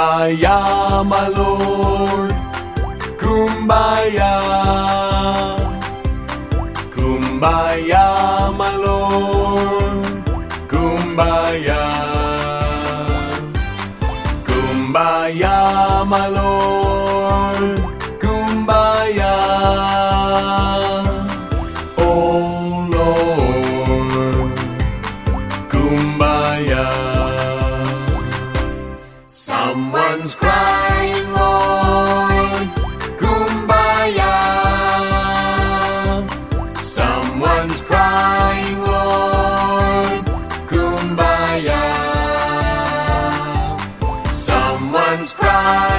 Kumbaya, my Lord. Kumbaya. Kumbaya, my Lord. Kumbaya. Kumbaya, my Lord. Kumbaya. Oh Lord. Kumbaya. one's crying, Lord, Kumbaya. Someone's crying, Lord, Kumbaya. Someone's crying.